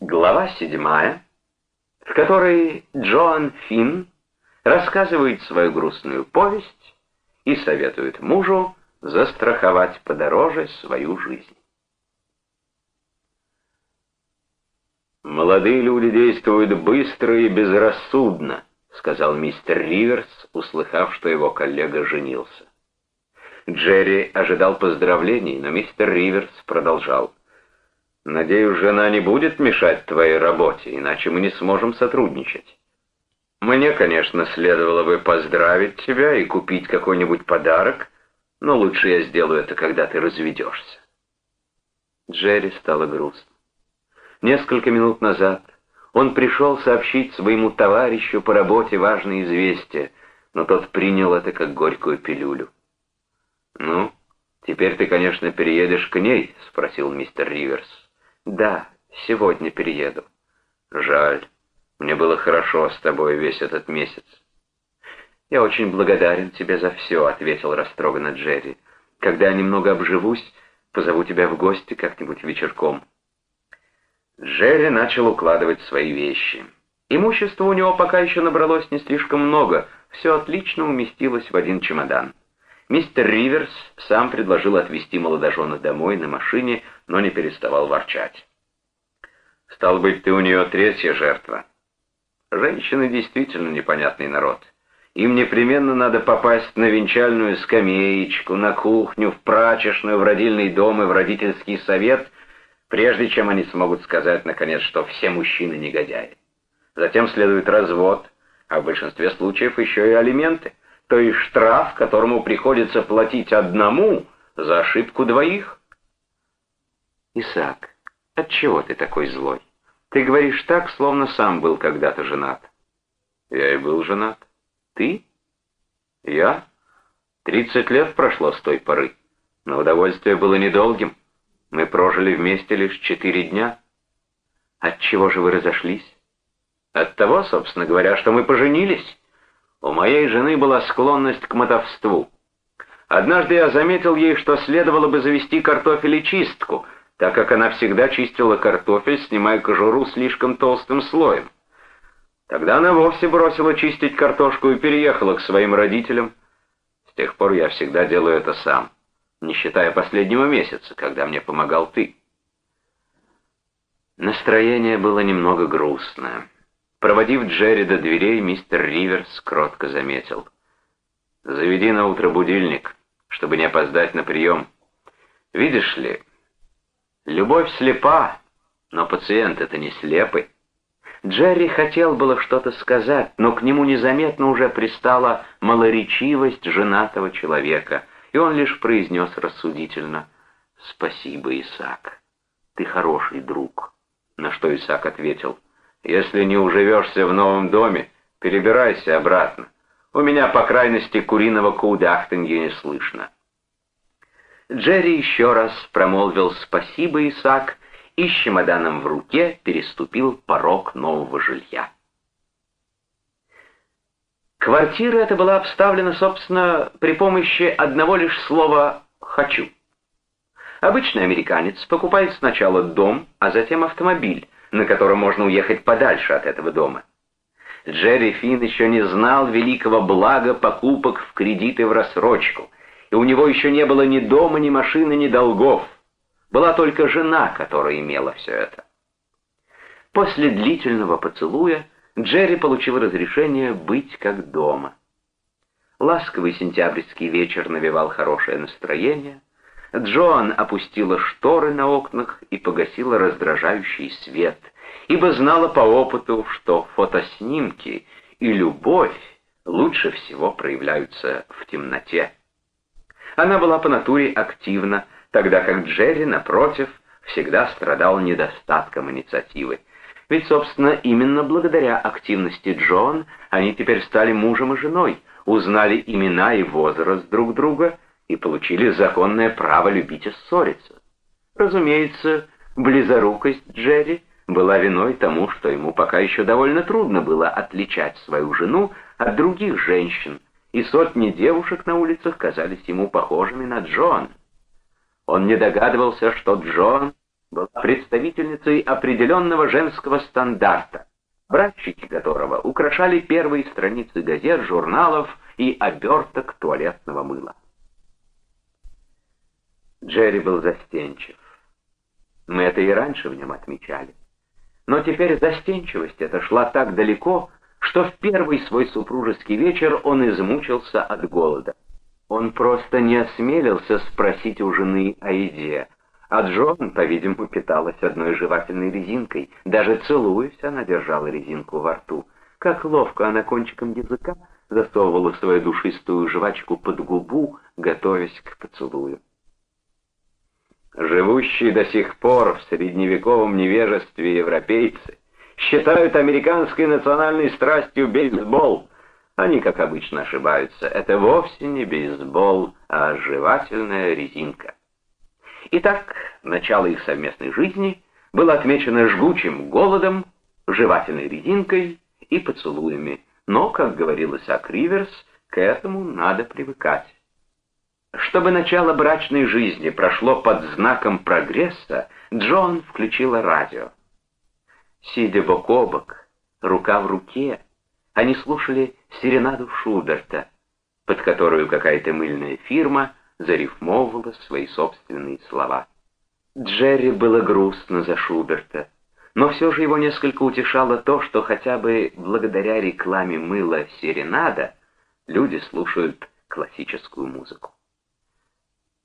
Глава седьмая, в которой Джоан Финн рассказывает свою грустную повесть и советует мужу застраховать подороже свою жизнь. «Молодые люди действуют быстро и безрассудно», — сказал мистер Риверс, услыхав, что его коллега женился. Джерри ожидал поздравлений, но мистер Риверс продолжал. Надеюсь, жена не будет мешать твоей работе, иначе мы не сможем сотрудничать. Мне, конечно, следовало бы поздравить тебя и купить какой-нибудь подарок, но лучше я сделаю это, когда ты разведешься. Джерри стало грустно. Несколько минут назад он пришел сообщить своему товарищу по работе важное известие, но тот принял это как горькую пилюлю. «Ну, теперь ты, конечно, переедешь к ней?» — спросил мистер Риверс. «Да, сегодня перееду». «Жаль. Мне было хорошо с тобой весь этот месяц». «Я очень благодарен тебе за все», — ответил растроганно Джерри. «Когда я немного обживусь, позову тебя в гости как-нибудь вечерком». Джерри начал укладывать свои вещи. Имущества у него пока еще набралось не слишком много, все отлично уместилось в один чемодан. Мистер Риверс сам предложил отвезти молодоженов домой на машине, но не переставал ворчать. «Стал быть, ты у нее третья жертва». Женщины действительно непонятный народ. Им непременно надо попасть на венчальную скамеечку, на кухню, в прачечную, в родильный дом и в родительский совет, прежде чем они смогут сказать, наконец, что все мужчины негодяи. Затем следует развод, а в большинстве случаев еще и алименты то есть штраф, которому приходится платить одному за ошибку двоих. Исаак, отчего ты такой злой? Ты говоришь так, словно сам был когда-то женат. Я и был женат. Ты? Я? Тридцать лет прошло с той поры, но удовольствие было недолгим. Мы прожили вместе лишь четыре дня. От чего же вы разошлись? От того, собственно говоря, что мы поженились. У моей жены была склонность к мотовству. Однажды я заметил ей, что следовало бы завести картофель и чистку, так как она всегда чистила картофель, снимая кожуру слишком толстым слоем. Тогда она вовсе бросила чистить картошку и переехала к своим родителям. С тех пор я всегда делаю это сам, не считая последнего месяца, когда мне помогал ты. Настроение было немного грустное. Проводив Джерри до дверей, мистер Риверс кротко заметил. «Заведи на утро будильник, чтобы не опоздать на прием. Видишь ли, любовь слепа, но пациент это не слепый». Джерри хотел было что-то сказать, но к нему незаметно уже пристала малоречивость женатого человека, и он лишь произнес рассудительно «Спасибо, Исаак, ты хороший друг». На что Исаак ответил если не уживешься в новом доме, перебирайся обратно. У меня, по крайности, куриного кудахтанья не слышно. Джерри еще раз промолвил «спасибо, Исаак», и с чемоданом в руке переступил порог нового жилья. Квартира эта была обставлена, собственно, при помощи одного лишь слова «хочу». Обычный американец покупает сначала дом, а затем автомобиль, на котором можно уехать подальше от этого дома. Джерри Финн еще не знал великого блага покупок в кредиты в рассрочку, и у него еще не было ни дома, ни машины, ни долгов. Была только жена, которая имела все это. После длительного поцелуя Джерри получил разрешение быть как дома. Ласковый сентябрьский вечер навевал хорошее настроение — Джоан опустила шторы на окнах и погасила раздражающий свет, ибо знала по опыту, что фотоснимки и любовь лучше всего проявляются в темноте. Она была по натуре активна, тогда как Джерри, напротив, всегда страдал недостатком инициативы. Ведь, собственно, именно благодаря активности Джон они теперь стали мужем и женой, узнали имена и возраст друг друга и получили законное право любить и ссориться. Разумеется, близорукость Джерри была виной тому, что ему пока еще довольно трудно было отличать свою жену от других женщин, и сотни девушек на улицах казались ему похожими на Джон. Он не догадывался, что Джон была представительницей определенного женского стандарта, братчики которого украшали первые страницы газет, журналов и оберток туалетного мыла. Джерри был застенчив. Мы это и раньше в нем отмечали. Но теперь застенчивость эта шла так далеко, что в первый свой супружеский вечер он измучился от голода. Он просто не осмелился спросить у жены о еде, а Джон, по-видимому, питалась одной жевательной резинкой. Даже целуясь, она держала резинку во рту. Как ловко она кончиком языка засовывала свою душистую жвачку под губу, готовясь к поцелую. Живущие до сих пор в средневековом невежестве европейцы считают американской национальной страстью бейсбол. Они, как обычно, ошибаются. Это вовсе не бейсбол, а жевательная резинка. Итак, начало их совместной жизни было отмечено жгучим голодом, жевательной резинкой и поцелуями. Но, как говорил Исаак Риверс, к этому надо привыкать. Чтобы начало брачной жизни прошло под знаком прогресса, Джон включила радио. Сидя бок о бок, рука в руке, они слушали серенаду Шуберта, под которую какая-то мыльная фирма зарифмовывала свои собственные слова. Джерри было грустно за Шуберта, но все же его несколько утешало то, что хотя бы благодаря рекламе мыла «Серенада» люди слушают классическую музыку.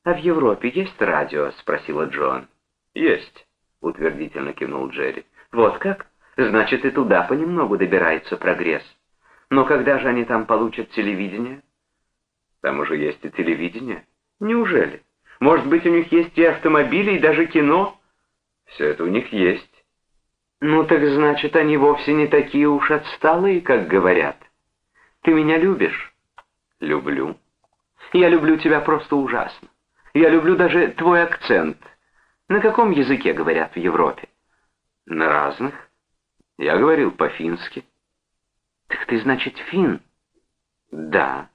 «А в Европе есть радио?» — спросила Джон. «Есть», — утвердительно кивнул Джерри. «Вот как? Значит, и туда понемногу добирается прогресс. Но когда же они там получат телевидение?» «Там уже есть и телевидение. Неужели? Может быть, у них есть и автомобили, и даже кино?» «Все это у них есть». «Ну так значит, они вовсе не такие уж отсталые, как говорят. Ты меня любишь?» «Люблю. Я люблю тебя просто ужасно. Я люблю даже твой акцент. На каком языке говорят в Европе? На разных. Я говорил по-фински. Так ты, значит, фин? Да.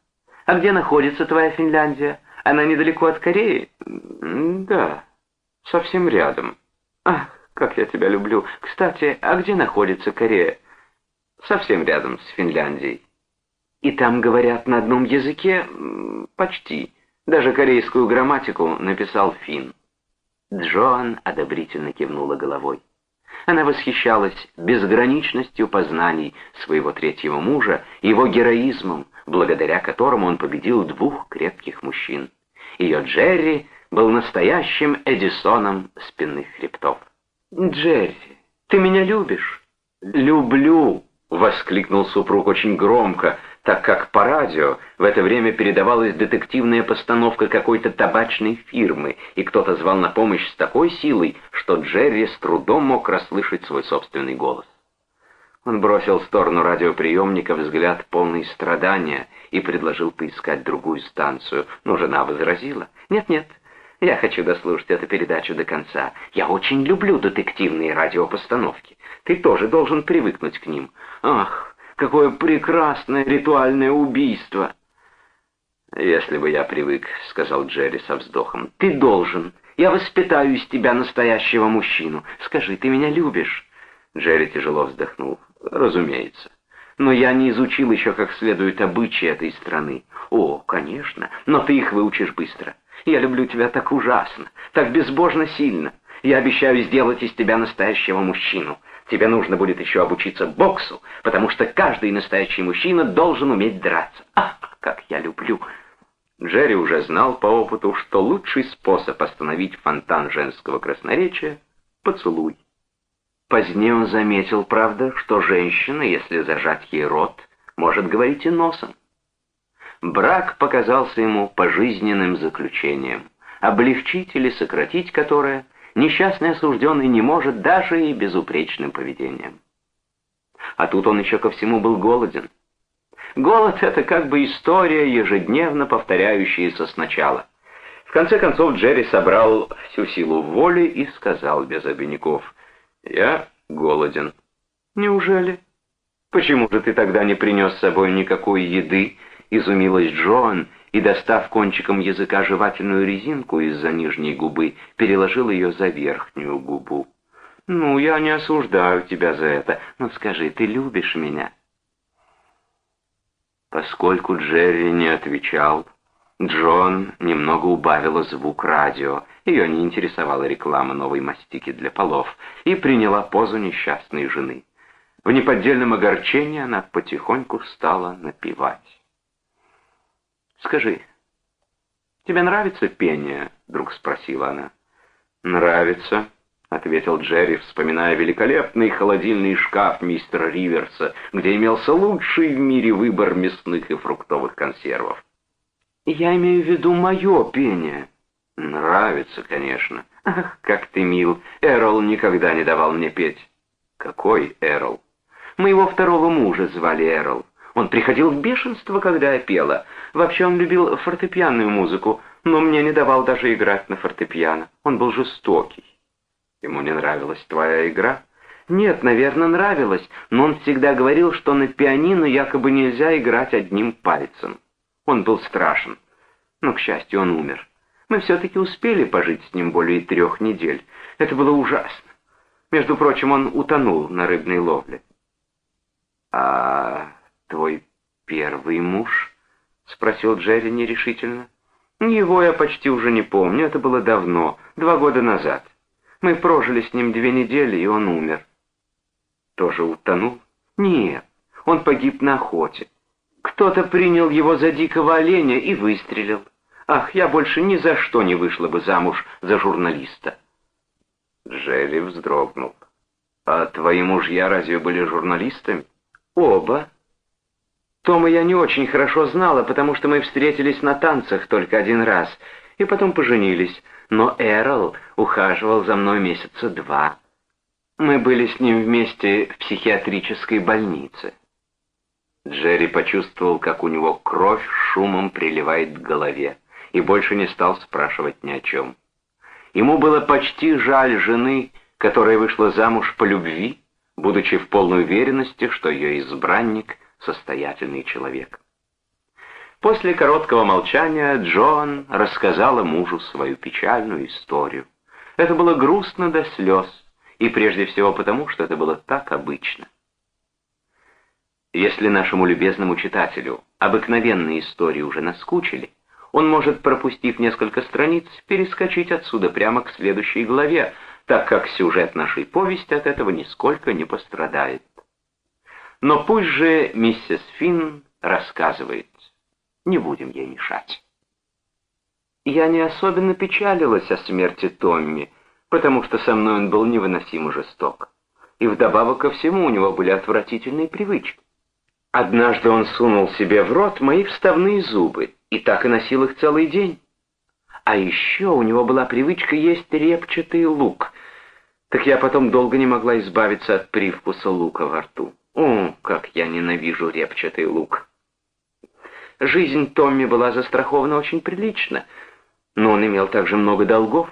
А где находится твоя Финляндия? Она недалеко от Кореи? Да, совсем рядом. Ах, как я тебя люблю. Кстати, а где находится Корея? Совсем рядом с Финляндией. И там говорят на одном языке? Почти. Даже корейскую грамматику написал Финн. Джоан одобрительно кивнула головой. Она восхищалась безграничностью познаний своего третьего мужа его героизмом, благодаря которому он победил двух крепких мужчин. Ее Джерри был настоящим Эдисоном спинных хребтов. «Джерри, ты меня любишь?» «Люблю!» — воскликнул супруг очень громко, так как по радио в это время передавалась детективная постановка какой-то табачной фирмы, и кто-то звал на помощь с такой силой, что Джерри с трудом мог расслышать свой собственный голос. Он бросил в сторону радиоприемника взгляд полный страдания и предложил поискать другую станцию, но жена возразила. «Нет-нет, я хочу дослушать эту передачу до конца. Я очень люблю детективные радиопостановки. Ты тоже должен привыкнуть к ним. Ах, Какое прекрасное ритуальное убийство!» «Если бы я привык», — сказал Джерри со вздохом. «Ты должен. Я воспитаю из тебя настоящего мужчину. Скажи, ты меня любишь?» Джерри тяжело вздохнул. «Разумеется. Но я не изучил еще как следует обычаи этой страны. О, конечно, но ты их выучишь быстро. Я люблю тебя так ужасно, так безбожно сильно. Я обещаю сделать из тебя настоящего мужчину. Тебе нужно будет еще обучиться боксу, потому что каждый настоящий мужчина должен уметь драться. Ах, как я люблю!» Джерри уже знал по опыту, что лучший способ остановить фонтан женского красноречия — поцелуй. Позднее он заметил, правда, что женщина, если зажать ей рот, может говорить и носом. Брак показался ему пожизненным заключением, облегчить или сократить которое — несчастный осужденный не может даже и безупречным поведением. А тут он еще ко всему был голоден. Голод — это как бы история, ежедневно повторяющаяся сначала. В конце концов Джерри собрал всю силу воли и сказал без обиняков, «Я голоден». «Неужели? Почему же ты тогда не принес с собой никакой еды — изумилась Джоан и, достав кончиком языка жевательную резинку из-за нижней губы, переложил ее за верхнюю губу. «Ну, я не осуждаю тебя за это, но скажи, ты любишь меня?» Поскольку Джерри не отвечал, Джон немного убавила звук радио, ее не интересовала реклама новой мастики для полов, и приняла позу несчастной жены. В неподдельном огорчении она потихоньку стала напевать. «Скажи, тебе нравится пение?» — вдруг спросила она. «Нравится», — ответил Джерри, вспоминая великолепный холодильный шкаф мистера Риверса, где имелся лучший в мире выбор мясных и фруктовых консервов. «Я имею в виду мое пение». «Нравится, конечно. Ах, как ты мил. Эрол никогда не давал мне петь». «Какой Эрол?» «Моего второго мужа звали Эрол. Он приходил в бешенство, когда я пела. Вообще он любил фортепианную музыку, но мне не давал даже играть на фортепиано. Он был жестокий». Ему не нравилась твоя игра? Нет, наверное, нравилась, но он всегда говорил, что на пианино якобы нельзя играть одним пальцем. Он был страшен. Но, к счастью, он умер. Мы все-таки успели пожить с ним более трех недель. Это было ужасно. Между прочим, он утонул на рыбной ловле. «А твой первый муж?» — спросил Джерри нерешительно. «Его я почти уже не помню, это было давно, два года назад». Мы прожили с ним две недели, и он умер. Тоже утонул? Нет, он погиб на охоте. Кто-то принял его за дикого оленя и выстрелил. Ах, я больше ни за что не вышла бы замуж за журналиста. Джерри вздрогнул. А твои мужья разве были журналистами? Оба. Тома я не очень хорошо знала, потому что мы встретились на танцах только один раз, и потом поженились но Эрл ухаживал за мной месяца два. Мы были с ним вместе в психиатрической больнице. Джерри почувствовал, как у него кровь шумом приливает к голове, и больше не стал спрашивать ни о чем. Ему было почти жаль жены, которая вышла замуж по любви, будучи в полной уверенности, что ее избранник — состоятельный человек. После короткого молчания Джоан рассказала мужу свою печальную историю. Это было грустно до слез, и прежде всего потому, что это было так обычно. Если нашему любезному читателю обыкновенные истории уже наскучили, он может, пропустив несколько страниц, перескочить отсюда прямо к следующей главе, так как сюжет нашей повести от этого нисколько не пострадает. Но пусть же миссис Финн рассказывает. Не будем ей мешать. Я не особенно печалилась о смерти Томми, потому что со мной он был невыносимо жесток. И вдобавок ко всему у него были отвратительные привычки. Однажды он сунул себе в рот мои вставные зубы, и так и носил их целый день. А еще у него была привычка есть репчатый лук. Так я потом долго не могла избавиться от привкуса лука во рту. О, как я ненавижу репчатый лук! Жизнь Томми была застрахована очень прилично, но он имел также много долгов.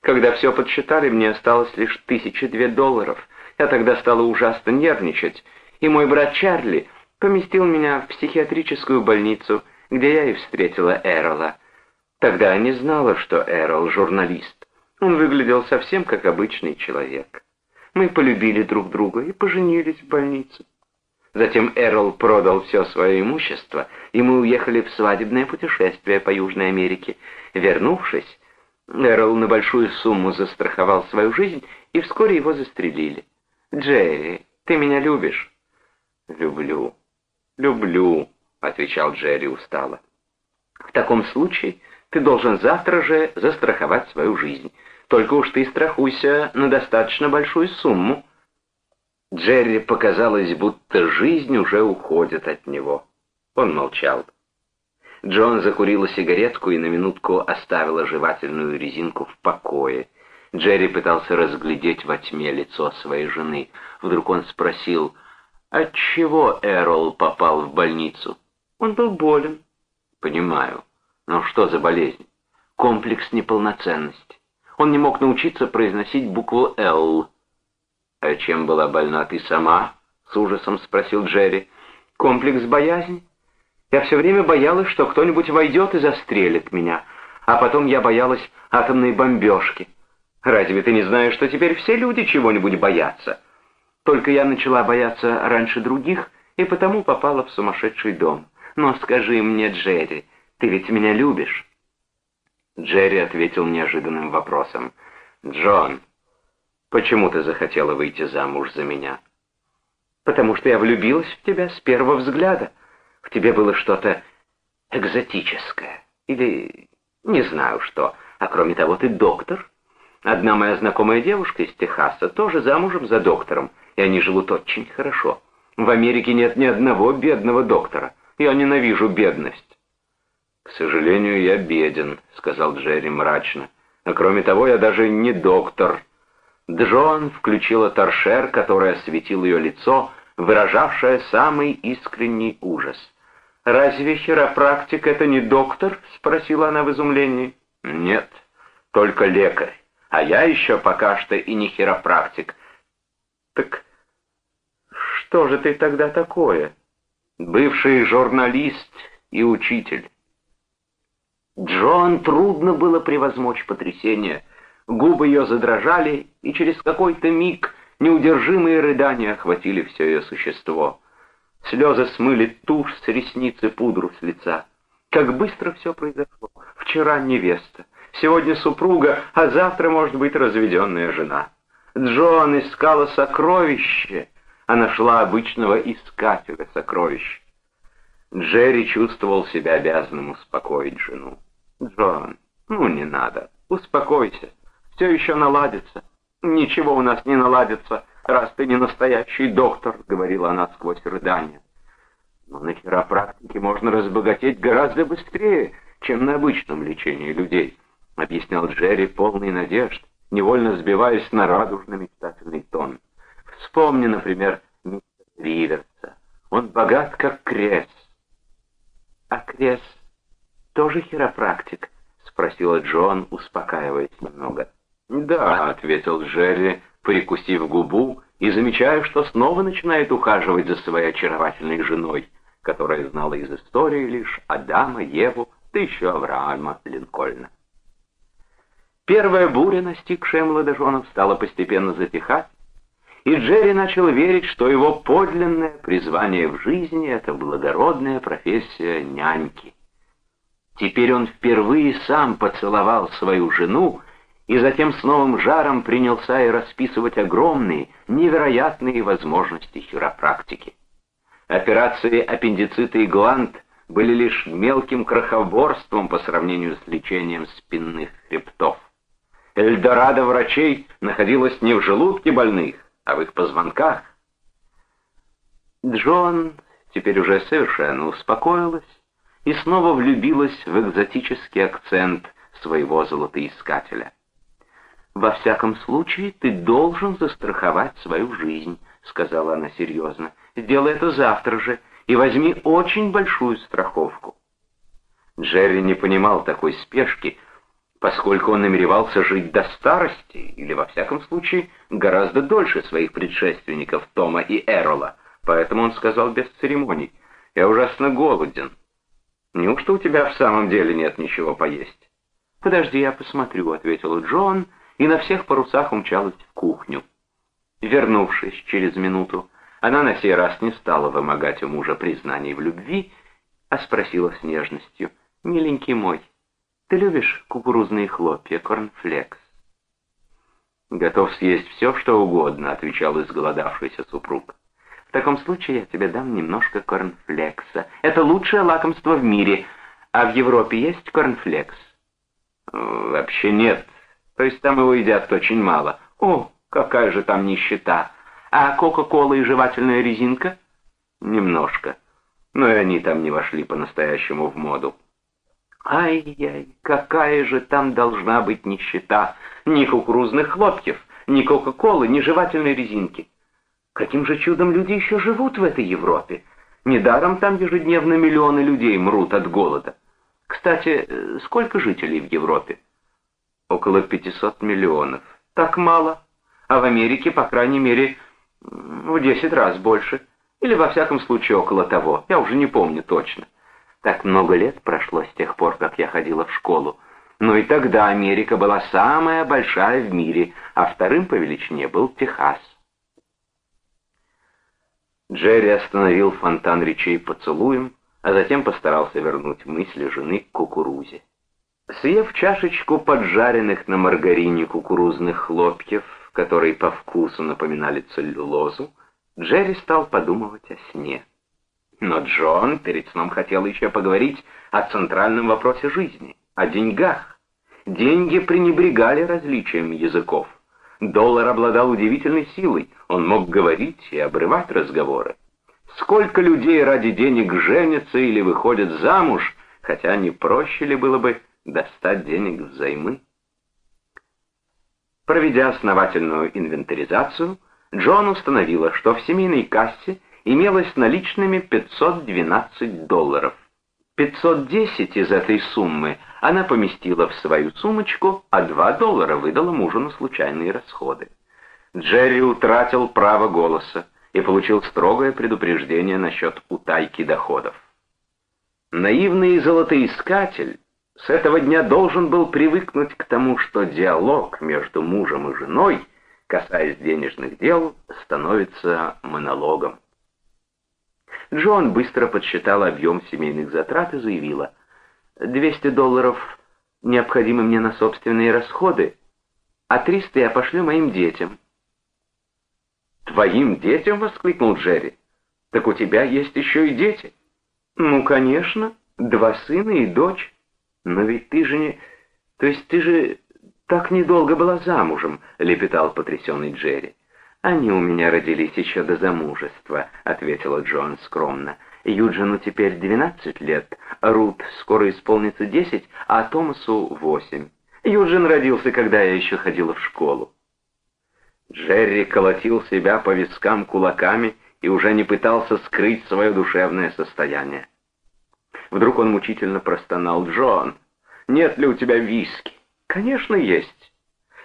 Когда все подсчитали, мне осталось лишь тысячи две долларов. Я тогда стала ужасно нервничать, и мой брат Чарли поместил меня в психиатрическую больницу, где я и встретила Эрола. Тогда я не знала, что Эрол — журналист. Он выглядел совсем как обычный человек. Мы полюбили друг друга и поженились в больнице. Затем Эрл продал все свое имущество, и мы уехали в свадебное путешествие по Южной Америке. Вернувшись, Эрл на большую сумму застраховал свою жизнь, и вскоре его застрелили. «Джерри, ты меня любишь?» «Люблю, люблю», — отвечал Джерри устало. «В таком случае ты должен завтра же застраховать свою жизнь. Только уж ты страхуйся на достаточно большую сумму». Джерри показалось, будто жизнь уже уходит от него. Он молчал. Джон закурила сигаретку и на минутку оставила жевательную резинку в покое. Джерри пытался разглядеть во тьме лицо своей жены. Вдруг он спросил, отчего Эрол попал в больницу? Он был болен. Понимаю. Но что за болезнь? Комплекс неполноценности. Он не мог научиться произносить букву «Л». «А чем была больна ты сама?» — с ужасом спросил Джерри. «Комплекс боязни. Я все время боялась, что кто-нибудь войдет и застрелит меня, а потом я боялась атомной бомбежки. Разве ты не знаешь, что теперь все люди чего-нибудь боятся? Только я начала бояться раньше других, и потому попала в сумасшедший дом. Но скажи мне, Джерри, ты ведь меня любишь?» Джерри ответил неожиданным вопросом. «Джон, почему ты захотела выйти замуж за меня?» «Потому что я влюбилась в тебя с первого взгляда. В тебе было что-то экзотическое. Или не знаю что. А кроме того, ты доктор. Одна моя знакомая девушка из Техаса тоже замужем за доктором, и они живут очень хорошо. В Америке нет ни одного бедного доктора. Я ненавижу бедность. «К сожалению, я беден», — сказал Джерри мрачно. «А кроме того, я даже не доктор». Джон включила торшер, который осветил ее лицо, выражавшее самый искренний ужас. «Разве хиропрактик — это не доктор?» — спросила она в изумлении. «Нет, только лекарь. А я еще пока что и не хиропрактик». «Так что же ты тогда такое?» «Бывший журналист и учитель». Джон трудно было превозмочь потрясение. Губы ее задрожали, и через какой-то миг неудержимые рыдания охватили все ее существо. Слезы смыли тушь с ресницы, пудру с лица. Как быстро все произошло. Вчера невеста, сегодня супруга, а завтра, может быть, разведенная жена. Джон искала сокровище, а нашла обычного искателя сокровищ. Джерри чувствовал себя обязанным успокоить жену. «Джон, ну не надо, успокойся, все еще наладится». «Ничего у нас не наладится, раз ты не настоящий доктор», — говорила она сквозь рыдания. «Но на хиропрактике можно разбогатеть гораздо быстрее, чем на обычном лечении людей», — объяснял Джерри полный надежд, невольно сбиваясь на радужно-мечтательный тон. «Вспомни, например, мистера Риверса. Он богат, как Крес». «А Крес тоже хиропрактик?» — спросила Джон, успокаиваясь немного. «Да», — ответил Джерри, прикусив губу и замечая, что снова начинает ухаживать за своей очаровательной женой, которая знала из истории лишь Адама, Еву, да еще Авраама Линкольна. Первая буря, настигшая молодоженов, стала постепенно затихать, и Джерри начал верить, что его подлинное призвание в жизни — это благородная профессия няньки. Теперь он впервые сам поцеловал свою жену и затем с новым жаром принялся и расписывать огромные, невероятные возможности хиропрактики. Операции аппендицита и гланд были лишь мелким крохоборством по сравнению с лечением спинных хребтов. Эльдорадо врачей находилась не в желудке больных, а в их позвонках. Джон теперь уже совершенно успокоилась и снова влюбилась в экзотический акцент своего золотоискателя. «Во всяком случае, ты должен застраховать свою жизнь», — сказала она серьезно. «Сделай это завтра же и возьми очень большую страховку». Джерри не понимал такой спешки, поскольку он намеревался жить до старости, или, во всяком случае, гораздо дольше своих предшественников Тома и Эрола, поэтому он сказал без церемоний, «Я ужасно голоден». Неужто у тебя в самом деле нет ничего поесть? Подожди, я посмотрю, ответил Джон, и на всех парусах умчалась в кухню. Вернувшись через минуту, она на сей раз не стала вымогать у мужа признаний в любви, а спросила с нежностью, «Миленький мой, ты любишь кукурузные хлопья, корнфлекс?» «Готов съесть все, что угодно», — отвечал изголодавшийся супруг. В таком случае я тебе дам немножко корнфлекса. Это лучшее лакомство в мире. А в Европе есть корнфлекс? Вообще нет. То есть там его едят очень мало. О, какая же там нищета. А кока-кола и жевательная резинка? Немножко. Но и они там не вошли по-настоящему в моду. Ай-яй, какая же там должна быть нищета. Ни кукурузных хлопьев, ни кока-колы, ни жевательной резинки. Каким же чудом люди еще живут в этой Европе? Недаром там ежедневно миллионы людей мрут от голода. Кстати, э, сколько жителей в Европе? Около 500 миллионов. Так мало. А в Америке, по крайней мере, в 10 раз больше. Или, во всяком случае, около того. Я уже не помню точно. Так много лет прошло с тех пор, как я ходила в школу. Но и тогда Америка была самая большая в мире, а вторым по величине был Техас. Джерри остановил фонтан речей поцелуем, а затем постарался вернуть мысли жены к кукурузе. Съев чашечку поджаренных на маргарине кукурузных хлопьев, которые по вкусу напоминали целлюлозу, Джерри стал подумывать о сне. Но Джон перед сном хотел еще поговорить о центральном вопросе жизни, о деньгах. Деньги пренебрегали различием языков. Доллар обладал удивительной силой, он мог говорить и обрывать разговоры. Сколько людей ради денег женятся или выходят замуж, хотя не проще ли было бы достать денег взаймы? Проведя основательную инвентаризацию, Джон установила, что в семейной кассе имелось наличными 512 долларов. 510 из этой суммы она поместила в свою сумочку, а 2 доллара выдала мужу на случайные расходы. Джерри утратил право голоса и получил строгое предупреждение насчет утайки доходов. Наивный золотоискатель с этого дня должен был привыкнуть к тому, что диалог между мужем и женой, касаясь денежных дел, становится монологом. Джон быстро подсчитала объем семейных затрат и заявила, «200 долларов необходимы мне на собственные расходы, а 300 я пошлю моим детям». «Твоим детям?» — воскликнул Джерри. «Так у тебя есть еще и дети». «Ну, конечно, два сына и дочь. Но ведь ты же не... То есть ты же так недолго была замужем», — лепетал потрясенный Джерри. «Они у меня родились еще до замужества», — ответила Джон скромно. «Юджину теперь двенадцать лет, Рут скоро исполнится десять, а Томасу восемь. Юджин родился, когда я еще ходила в школу». Джерри колотил себя по вискам кулаками и уже не пытался скрыть свое душевное состояние. Вдруг он мучительно простонал. «Джон, нет ли у тебя виски?» «Конечно, есть».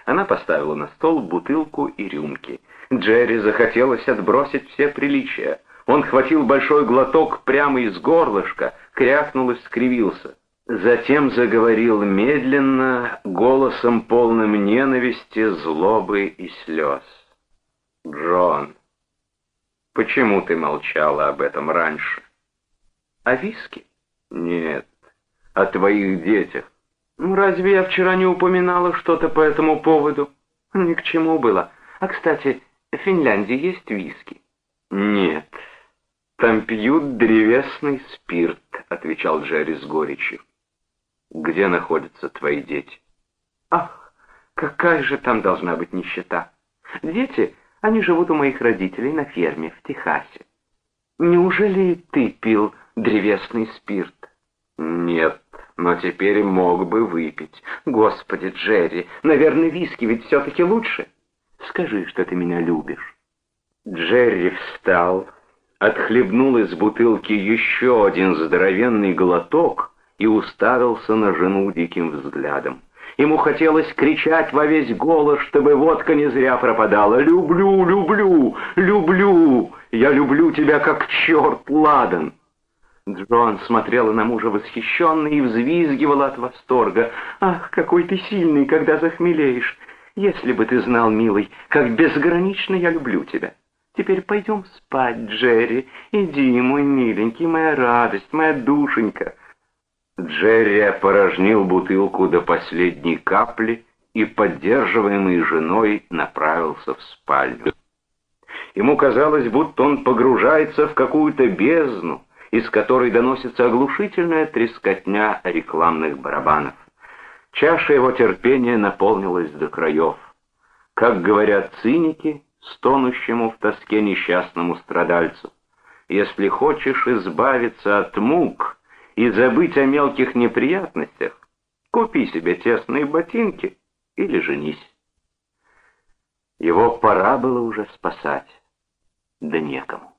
Она поставила на стол бутылку и рюмки. Джерри захотелось отбросить все приличия. Он хватил большой глоток прямо из горлышка, крякнул и скривился. Затем заговорил медленно, голосом полным ненависти, злобы и слез. «Джон, почему ты молчала об этом раньше?» «О виске?» «Нет, о твоих детях». «Ну, разве я вчера не упоминала что-то по этому поводу?» «Ни к чему было. А, кстати, в Финляндии есть виски?» «Нет, там пьют древесный спирт», — отвечал Джерри с горечью. «Где находятся твои дети?» «Ах, какая же там должна быть нищета! Дети, они живут у моих родителей на ферме в Техасе. Неужели ты пил древесный спирт?» «Нет, но теперь мог бы выпить. Господи, Джерри, наверное, виски ведь все-таки лучше. Скажи, что ты меня любишь». Джерри встал, отхлебнул из бутылки еще один здоровенный глоток и уставился на жену диким взглядом. Ему хотелось кричать во весь голос, чтобы водка не зря пропадала. «Люблю, люблю, люблю! Я люблю тебя, как черт ладан!» Джон смотрела на мужа восхищенно и взвизгивала от восторга. «Ах, какой ты сильный, когда захмелеешь! Если бы ты знал, милый, как безгранично я люблю тебя!» Теперь пойдем спать, Джерри. Иди, мой миленький, моя радость, моя душенька. Джерри опорожнил бутылку до последней капли и, поддерживаемый женой, направился в спальню. Ему казалось, будто он погружается в какую-то бездну, из которой доносится оглушительная трескотня рекламных барабанов. Чаша его терпения наполнилась до краев. Как говорят циники, стонущему в тоске несчастному страдальцу. Если хочешь избавиться от мук и забыть о мелких неприятностях, купи себе тесные ботинки или женись. Его пора было уже спасать, да некому.